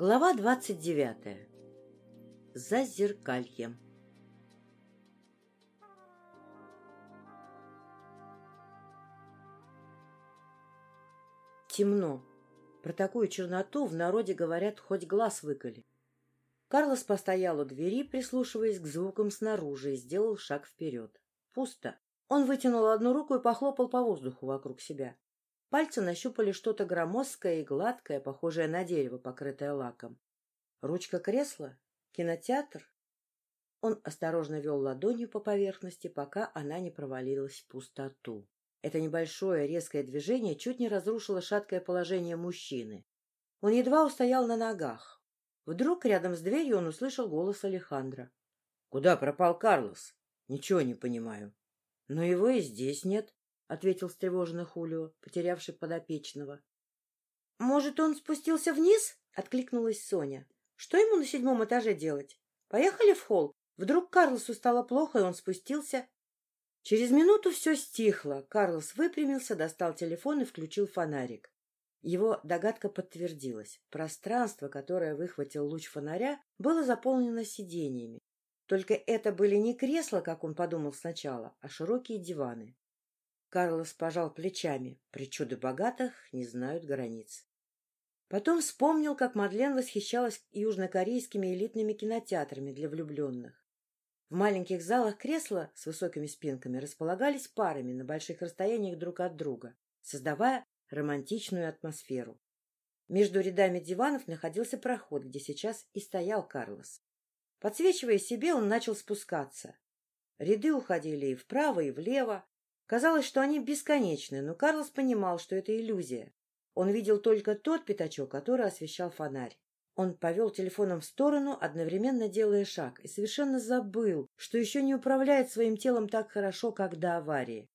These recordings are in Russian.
Глава двадцать девятая. Зазеркалье. Темно. Про такую черноту в народе говорят хоть глаз выколи. Карлос постоял у двери, прислушиваясь к звукам снаружи, и сделал шаг вперед. Пусто. Он вытянул одну руку и похлопал по воздуху вокруг себя. Пальцы нащупали что-то громоздкое и гладкое, похожее на дерево, покрытое лаком. Ручка кресла? Кинотеатр? Он осторожно вел ладонью по поверхности, пока она не провалилась в пустоту. Это небольшое резкое движение чуть не разрушило шаткое положение мужчины. Он едва устоял на ногах. Вдруг рядом с дверью он услышал голос Алехандро. — Куда пропал Карлос? — Ничего не понимаю. — Но его и здесь нет ответил встревоженный Хулио, потерявший подопечного. — Может, он спустился вниз? — откликнулась Соня. — Что ему на седьмом этаже делать? Поехали в холл. Вдруг Карлосу стало плохо, и он спустился. Через минуту все стихло. Карлос выпрямился, достал телефон и включил фонарик. Его догадка подтвердилась. Пространство, которое выхватил луч фонаря, было заполнено сиденьями. Только это были не кресла, как он подумал сначала, а широкие диваны. Карлос пожал плечами. Причуды богатых не знают границ. Потом вспомнил, как Мадлен восхищалась южнокорейскими элитными кинотеатрами для влюбленных. В маленьких залах кресла с высокими спинками располагались парами на больших расстояниях друг от друга, создавая романтичную атмосферу. Между рядами диванов находился проход, где сейчас и стоял Карлос. Подсвечивая себе, он начал спускаться. Ряды уходили и вправо, и влево, Казалось, что они бесконечны, но Карлос понимал, что это иллюзия. Он видел только тот пятачок, который освещал фонарь. Он повел телефоном в сторону, одновременно делая шаг, и совершенно забыл, что еще не управляет своим телом так хорошо, как до аварии.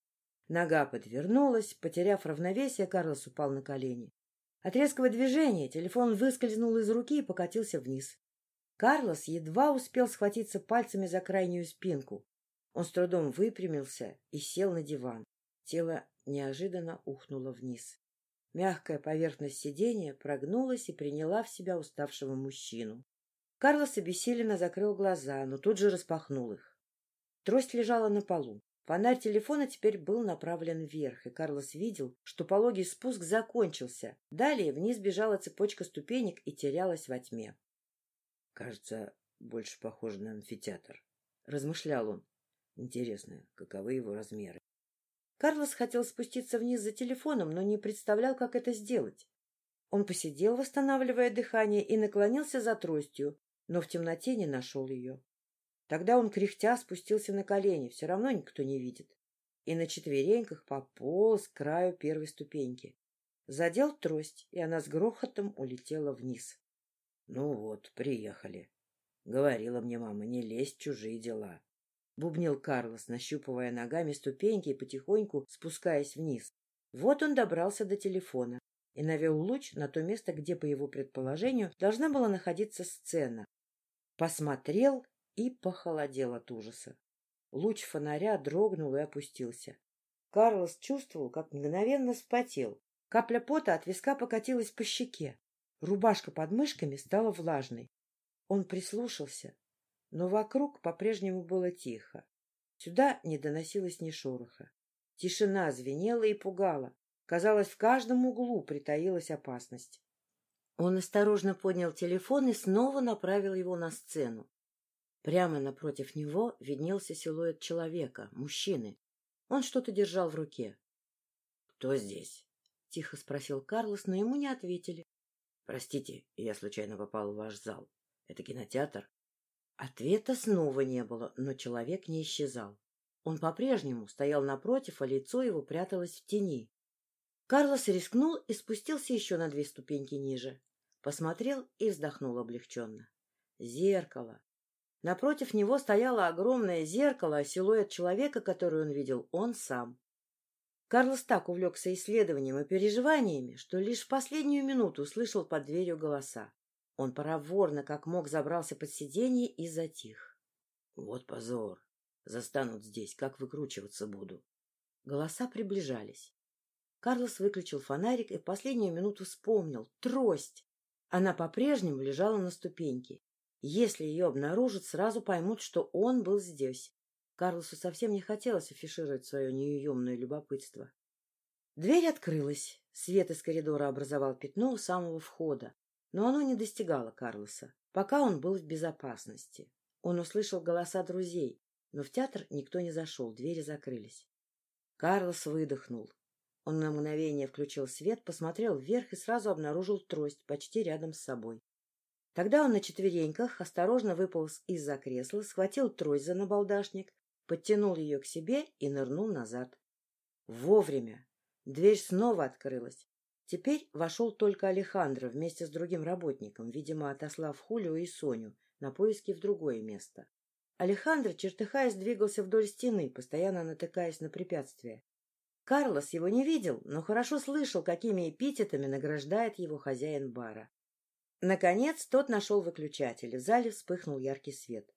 Нога подвернулась, потеряв равновесие, Карлос упал на колени. От резкого движения телефон выскользнул из руки и покатился вниз. Карлос едва успел схватиться пальцами за крайнюю спинку. Он с трудом выпрямился и сел на диван. Тело неожиданно ухнуло вниз. Мягкая поверхность сиденья прогнулась и приняла в себя уставшего мужчину. Карлос обессиленно закрыл глаза, но тут же распахнул их. Трость лежала на полу. Фонарь телефона теперь был направлен вверх, и Карлос видел, что пологий спуск закончился. Далее вниз бежала цепочка ступенек и терялась во тьме. — Кажется, больше похоже на амфитеатр, — размышлял он. Интересно, каковы его размеры? Карлос хотел спуститься вниз за телефоном, но не представлял, как это сделать. Он посидел, восстанавливая дыхание, и наклонился за тростью, но в темноте не нашел ее. Тогда он, кряхтя, спустился на колени, все равно никто не видит, и на четвереньках пополз к краю первой ступеньки. Задел трость, и она с грохотом улетела вниз. — Ну вот, приехали. Говорила мне мама, не лезь в чужие дела. — бубнил Карлос, нащупывая ногами ступеньки и потихоньку спускаясь вниз. Вот он добрался до телефона и навел луч на то место, где, по его предположению, должна была находиться сцена. Посмотрел и похолодел от ужаса. Луч фонаря дрогнул и опустился. Карлос чувствовал, как мгновенно вспотел. Капля пота от виска покатилась по щеке. Рубашка под мышками стала влажной. Он прислушался, но вокруг по-прежнему было тихо. Сюда не доносилось ни шороха. Тишина звенела и пугала. Казалось, в каждом углу притаилась опасность. Он осторожно поднял телефон и снова направил его на сцену. Прямо напротив него виднелся силуэт человека, мужчины. Он что-то держал в руке. — Кто здесь? — тихо спросил Карлос, но ему не ответили. — Простите, я случайно попал в ваш зал. Это кинотеатр? Ответа снова не было, но человек не исчезал. Он по-прежнему стоял напротив, а лицо его пряталось в тени. Карлос рискнул и спустился еще на две ступеньки ниже. Посмотрел и вздохнул облегченно. Зеркало. Напротив него стояло огромное зеркало, а силуэт человека, который он видел, он сам. Карлос так увлекся исследованием и переживаниями, что лишь в последнюю минуту услышал под дверью голоса. Он проворно, как мог, забрался под сиденье и затих. Вот позор! Застанут здесь, как выкручиваться буду. Голоса приближались. Карлос выключил фонарик и в последнюю минуту вспомнил. Трость! Она по-прежнему лежала на ступеньке. Если ее обнаружат, сразу поймут, что он был здесь. Карлосу совсем не хотелось афишировать свое неуемное любопытство. Дверь открылась. Свет из коридора образовал пятно у самого входа, но оно не достигало Карлоса, пока он был в безопасности. Он услышал голоса друзей, но в театр никто не зашел, двери закрылись. Карлос выдохнул. Он на мгновение включил свет, посмотрел вверх и сразу обнаружил трость почти рядом с собой. Тогда он на четвереньках осторожно выполз из-за кресла, схватил трость за набалдашник, подтянул ее к себе и нырнул назад. Вовремя! Дверь снова открылась. Теперь вошел только Алехандро вместе с другим работником, видимо, отослав Хулио и Соню на поиски в другое место. Алехандро, чертыхаясь, двигался вдоль стены, постоянно натыкаясь на препятствия. Карлос его не видел, но хорошо слышал, какими эпитетами награждает его хозяин бара. Наконец тот нашел выключатель, в зале вспыхнул яркий свет.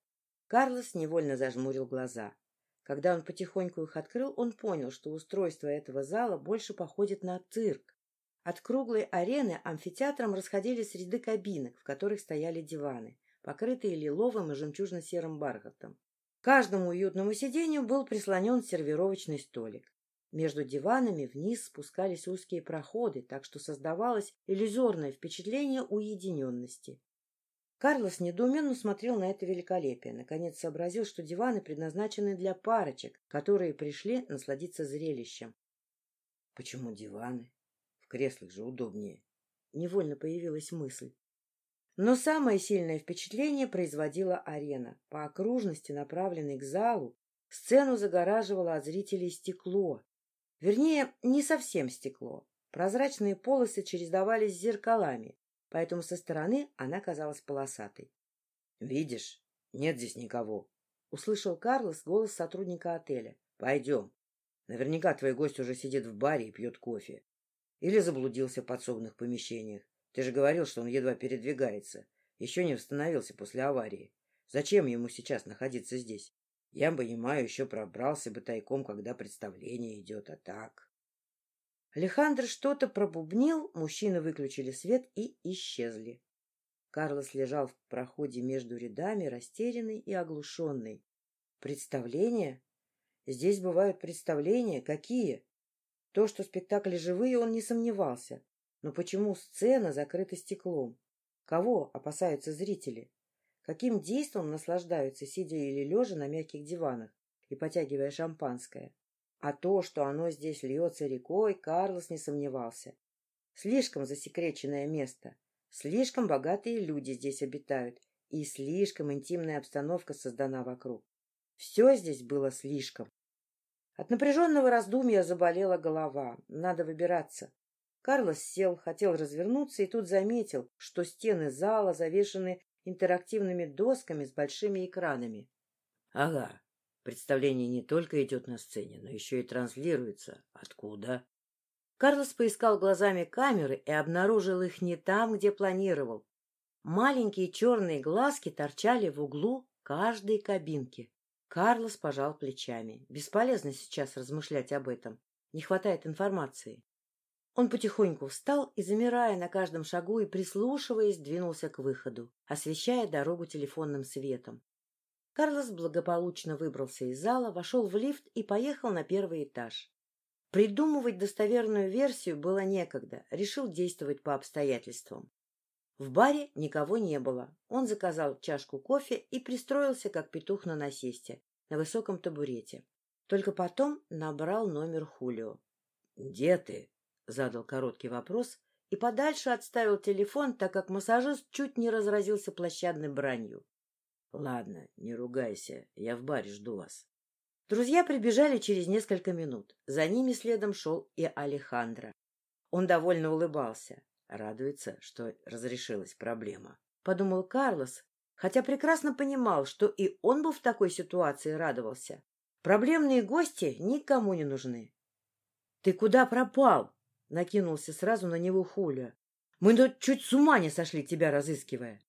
Карлос невольно зажмурил глаза. Когда он потихоньку их открыл, он понял, что устройство этого зала больше походит на цирк. От круглой арены амфитеатром расходились ряды кабинок, в которых стояли диваны, покрытые лиловым и жемчужно-серым бархатом. К каждому уютному сиденью был прислонен сервировочный столик. Между диванами вниз спускались узкие проходы, так что создавалось иллюзорное впечатление уединенности. Карлос недоуменно смотрел на это великолепие. Наконец сообразил, что диваны предназначены для парочек, которые пришли насладиться зрелищем. — Почему диваны? В креслах же удобнее. Невольно появилась мысль. Но самое сильное впечатление производила арена. По окружности, направленной к залу, сцену загораживало от зрителей стекло. Вернее, не совсем стекло. Прозрачные полосы чередовались с зеркалами, поэтому со стороны она казалась полосатой. — Видишь, нет здесь никого. — услышал Карлос голос сотрудника отеля. — Пойдем. Наверняка твой гость уже сидит в баре и пьет кофе. Или заблудился в подсобных помещениях. Ты же говорил, что он едва передвигается. Еще не восстановился после аварии. Зачем ему сейчас находиться здесь? Я понимаю, еще пробрался бы тайком, когда представление идет, а так... Алехандро что-то пробубнил, мужчины выключили свет и исчезли. Карлос лежал в проходе между рядами, растерянный и оглушенный. Представления? Здесь бывают представления. Какие? То, что спектакли живые, он не сомневался. Но почему сцена закрыта стеклом? Кого опасаются зрители? Каким действом наслаждаются, сидя или лежа на мягких диванах и потягивая шампанское? А то, что оно здесь льется рекой, Карлос не сомневался. Слишком засекреченное место, слишком богатые люди здесь обитают, и слишком интимная обстановка создана вокруг. Все здесь было слишком. От напряженного раздумья заболела голова. Надо выбираться. Карлос сел, хотел развернуться и тут заметил, что стены зала завешены интерактивными досками с большими экранами. — Ага, Представление не только идет на сцене, но еще и транслируется. Откуда? Карлос поискал глазами камеры и обнаружил их не там, где планировал. Маленькие черные глазки торчали в углу каждой кабинки. Карлос пожал плечами. Бесполезно сейчас размышлять об этом. Не хватает информации. Он потихоньку встал и, замирая на каждом шагу и прислушиваясь, двинулся к выходу, освещая дорогу телефонным светом. Карлос благополучно выбрался из зала, вошел в лифт и поехал на первый этаж. Придумывать достоверную версию было некогда, решил действовать по обстоятельствам. В баре никого не было. Он заказал чашку кофе и пристроился, как петух на насесте, на высоком табурете. Только потом набрал номер Хулио. — Где ты? — задал короткий вопрос и подальше отставил телефон, так как массажист чуть не разразился площадной бранью. — Ладно, не ругайся, я в баре жду вас. Друзья прибежали через несколько минут. За ними следом шел и Алехандро. Он довольно улыбался. Радуется, что разрешилась проблема. Подумал Карлос, хотя прекрасно понимал, что и он был в такой ситуации радовался. Проблемные гости никому не нужны. — Ты куда пропал? — накинулся сразу на него Хуля. — Мы тут чуть с ума не сошли, тебя разыскивая.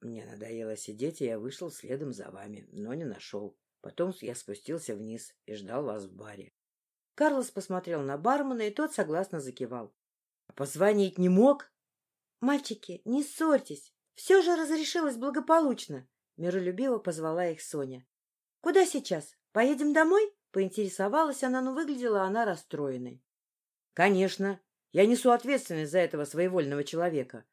Мне надоело сидеть, и я вышел следом за вами, но не нашел. Потом я спустился вниз и ждал вас в баре. Карлос посмотрел на бармена, и тот согласно закивал. — позвонить не мог? — Мальчики, не ссорьтесь. Все же разрешилось благополучно, — миролюбиво позвала их Соня. — Куда сейчас? Поедем домой? — поинтересовалась она, но выглядела она расстроенной. — Конечно. Я несу ответственность за этого своевольного человека.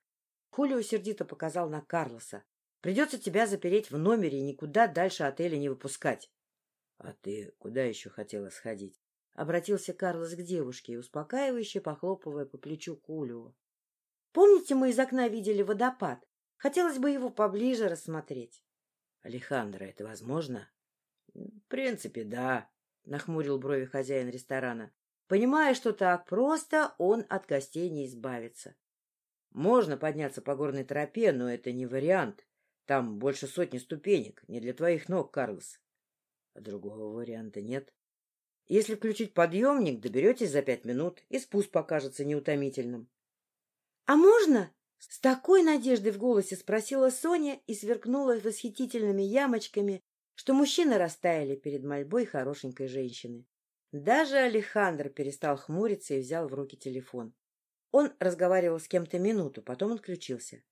Хулио сердито показал на Карлоса. Придется тебя запереть в номере и никуда дальше отеля не выпускать. — А ты куда еще хотела сходить? — обратился Карлос к девушке, успокаивающе похлопывая по плечу Кулио. — Помните, мы из окна видели водопад? Хотелось бы его поближе рассмотреть. — Алехандро, это возможно? — В принципе, да, — нахмурил брови хозяин ресторана. Понимая, что так просто, он от гостей не избавится. Можно подняться по горной тропе, но это не вариант. Там больше сотни ступенек, не для твоих ног, Карлос. А другого варианта нет. Если включить подъемник, доберетесь за пять минут, и спуск покажется неутомительным. — А можно? — с такой надеждой в голосе спросила Соня и сверкнула восхитительными ямочками, что мужчины растаяли перед мольбой хорошенькой женщины. Даже Алехандр перестал хмуриться и взял в руки телефон. Он разговаривал с кем-то минуту, потом отключился.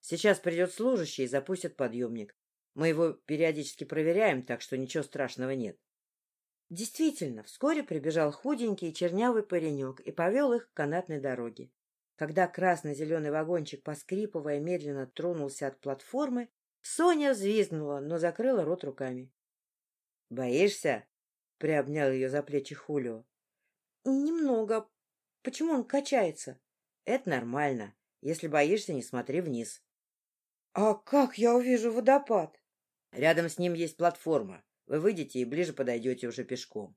Сейчас придет служащий и запустит подъемник. Мы его периодически проверяем, так что ничего страшного нет. Действительно, вскоре прибежал худенький и чернявый паренек и повел их к канатной дороге. Когда красно-зеленый вагончик, поскрипывая, медленно тронулся от платформы, Соня взвизгнула, но закрыла рот руками. — Боишься? — приобнял ее за плечи Хулио. — Немного. Почему он качается? — Это нормально. Если боишься, не смотри вниз. — А как я увижу водопад? Рядом с ним есть платформа. Вы выйдете и ближе подойдете уже пешком.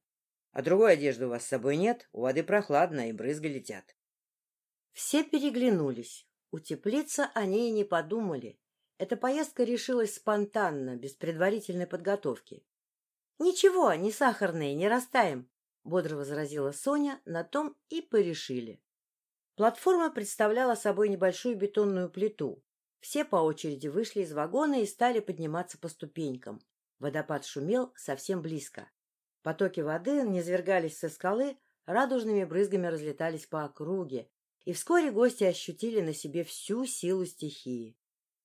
А другой одежды у вас с собой нет, у воды прохладно, и брызги летят. Все переглянулись. Утеплиться они и не подумали. Эта поездка решилась спонтанно, без предварительной подготовки. — Ничего, не сахарные, не растаем, — бодро возразила Соня, на том и порешили. Платформа представляла собой небольшую бетонную плиту, все по очереди вышли из вагона и стали подниматься по ступенькам. Водопад шумел совсем близко. Потоки воды низвергались со скалы, радужными брызгами разлетались по округе, и вскоре гости ощутили на себе всю силу стихии.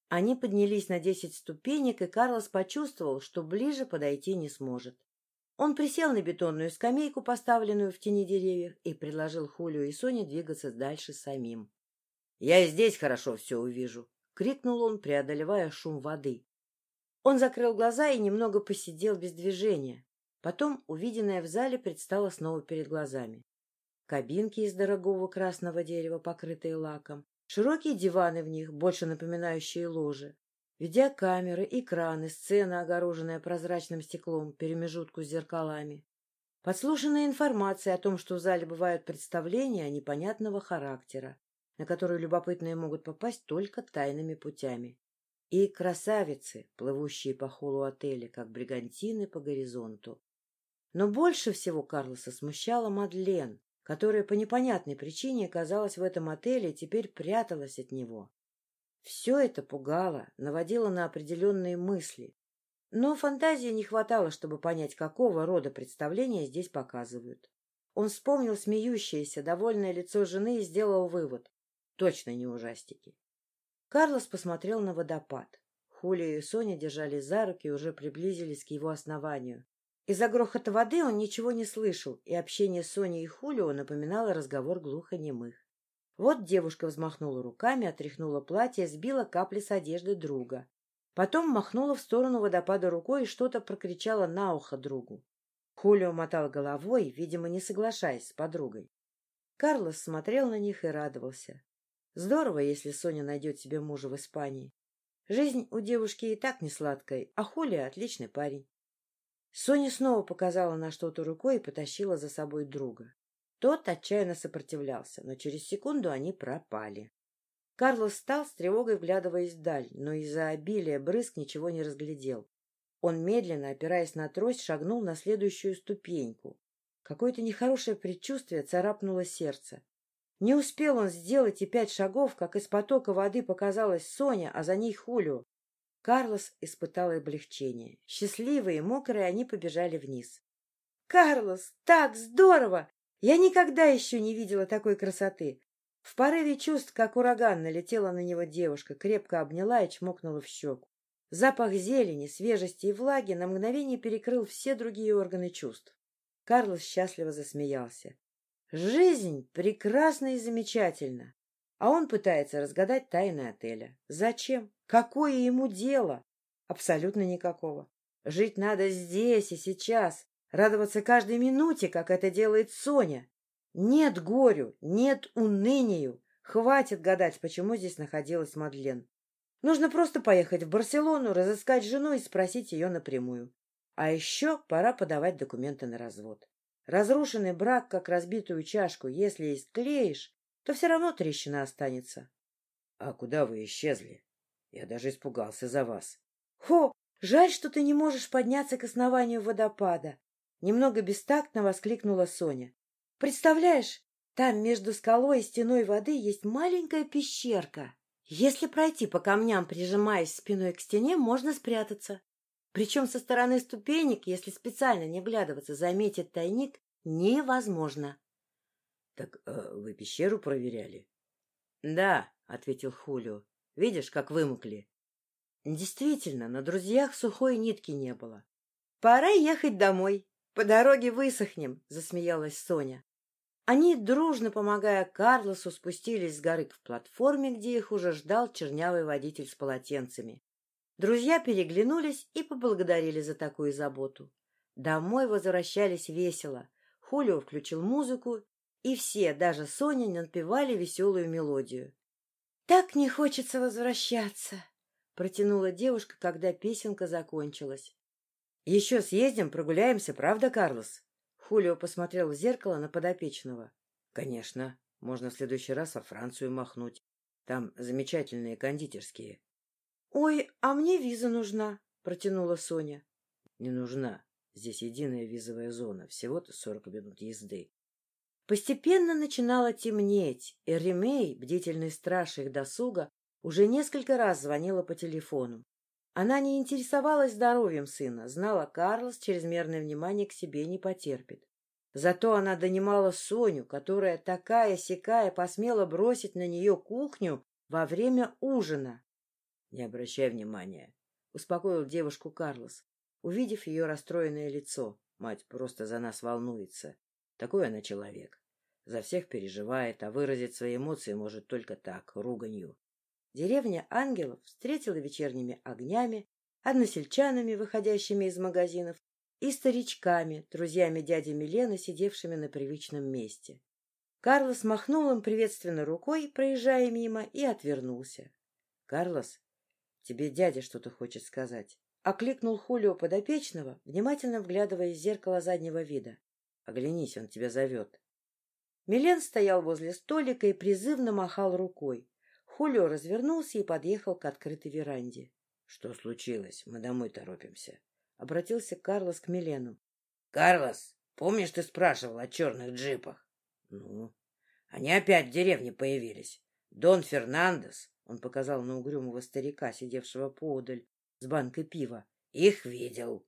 Они поднялись на десять ступенек, и Карлос почувствовал, что ближе подойти не сможет. Он присел на бетонную скамейку, поставленную в тени деревьев, и предложил Хулию и Соне двигаться дальше самим. — Я и здесь хорошо все увижу, — крикнул он, преодолевая шум воды. Он закрыл глаза и немного посидел без движения. Потом увиденное в зале предстало снова перед глазами. Кабинки из дорогого красного дерева, покрытые лаком, широкие диваны в них, больше напоминающие ложи, видеокамеры, экраны, сцена, огороженная прозрачным стеклом, перемежутку с зеркалами. Подслушанная информация о том, что в зале бывают представления непонятного характера, на которую любопытные могут попасть только тайными путями. И красавицы, плывущие по холу отеля, как бригантины по горизонту. Но больше всего Карлоса смущала Мадлен, которая по непонятной причине оказалась в этом отеле и теперь пряталась от него. Все это пугало, наводило на определенные мысли. Но фантазии не хватало, чтобы понять, какого рода представления здесь показывают. Он вспомнил смеющееся, довольное лицо жены и сделал вывод. Точно не ужастики. Карлос посмотрел на водопад. Хулия и Соня держались за руки и уже приблизились к его основанию. Из-за грохота воды он ничего не слышал, и общение Сони и Хулио напоминало разговор глухонемых. Вот девушка взмахнула руками, отряхнула платье, сбила капли с одежды друга. Потом махнула в сторону водопада рукой и что-то прокричала на ухо другу. Хулио мотал головой, видимо, не соглашаясь с подругой. Карлос смотрел на них и радовался. Здорово, если Соня найдет себе мужа в Испании. Жизнь у девушки и так не сладкая, а Хулия отличный парень. Соня снова показала на что-то рукой и потащила за собой друга. Тот отчаянно сопротивлялся, но через секунду они пропали. Карлос встал с тревогой, вглядываясь вдаль, но из-за обилия брызг ничего не разглядел. Он медленно, опираясь на трость, шагнул на следующую ступеньку. Какое-то нехорошее предчувствие царапнуло сердце. Не успел он сделать и пять шагов, как из потока воды показалась Соня, а за ней Хулио. Карлос испытал облегчение. Счастливые и мокрые они побежали вниз. — Карлос, так здорово! Я никогда еще не видела такой красоты. В порыве чувств, как ураган, налетела на него девушка, крепко обняла и чмокнула в щеку. Запах зелени, свежести и влаги на мгновение перекрыл все другие органы чувств. Карлос счастливо засмеялся. Жизнь прекрасна и замечательна. А он пытается разгадать тайны отеля. Зачем? Какое ему дело? Абсолютно никакого. Жить надо здесь и сейчас, радоваться каждой минуте, как это делает Соня. Нет горю, нет унынию. Хватит гадать, почему здесь находилась Мадлен. Нужно просто поехать в Барселону, разыскать жену и спросить ее напрямую. А еще пора подавать документы на развод. Разрушенный брак, как разбитую чашку, если и склеишь, то все равно трещина останется. — А куда вы исчезли? Я даже испугался за вас. — Хо! Жаль, что ты не можешь подняться к основанию водопада. Немного бестактно воскликнула Соня. — Представляешь, там между скалой и стеной воды есть маленькая пещерка. Если пройти по камням, прижимаясь спиной к стене, можно спрятаться. Причем со стороны ступенек, если специально не вглядываться, заметить тайник невозможно. — Так э, вы пещеру проверяли? — Да, — ответил Хулио. — Видишь, как вымокли? Действительно, на друзьях сухой нитки не было. — Пора ехать домой. По дороге высохнем, — засмеялась Соня. Они, дружно помогая Карлосу, спустились с горы к платформе, где их уже ждал чернявый водитель с полотенцами. Друзья переглянулись и поблагодарили за такую заботу. Домой возвращались весело. Хулио включил музыку, и все, даже Соня, напевали веселую мелодию. — Так не хочется возвращаться, — протянула девушка, когда песенка закончилась. — Еще съездим, прогуляемся, правда, Карлос? Хулио посмотрел в зеркало на подопечного. — Конечно, можно в следующий раз во Францию махнуть. Там замечательные кондитерские. «Ой, а мне виза нужна», — протянула Соня. «Не нужна. Здесь единая визовая зона, всего-то сорок минут езды». Постепенно начинало темнеть, и Ремей, бдительный страж их досуга, уже несколько раз звонила по телефону. Она не интересовалась здоровьем сына, знала, Карлос чрезмерное внимание к себе не потерпит. Зато она донимала Соню, которая такая-сякая посмела бросить на нее кухню во время ужина. Не обращай внимания, — успокоил девушку Карлос, увидев ее расстроенное лицо. Мать просто за нас волнуется. Такой она человек. За всех переживает, а выразить свои эмоции может только так, руганью. Деревня ангелов встретила вечерними огнями, односельчанами, выходящими из магазинов, и старичками, друзьями дяди Милены, сидевшими на привычном месте. Карлос махнул им приветственно рукой, проезжая мимо, и отвернулся. — Карлос, Тебе дядя что-то хочет сказать. Окликнул Хулио подопечного, внимательно вглядываясь в зеркало заднего вида. Оглянись, он тебя зовет. Милен стоял возле столика и призывно махал рукой. Хулио развернулся и подъехал к открытой веранде. — Что случилось? Мы домой торопимся. Обратился Карлос к Милену. — Карлос, помнишь, ты спрашивал о черных джипах? — Ну? — Они опять в деревне появились. Дон Фернандес он показал на угрюмого старика, сидевшего поодаль с банкой пива. Их видел.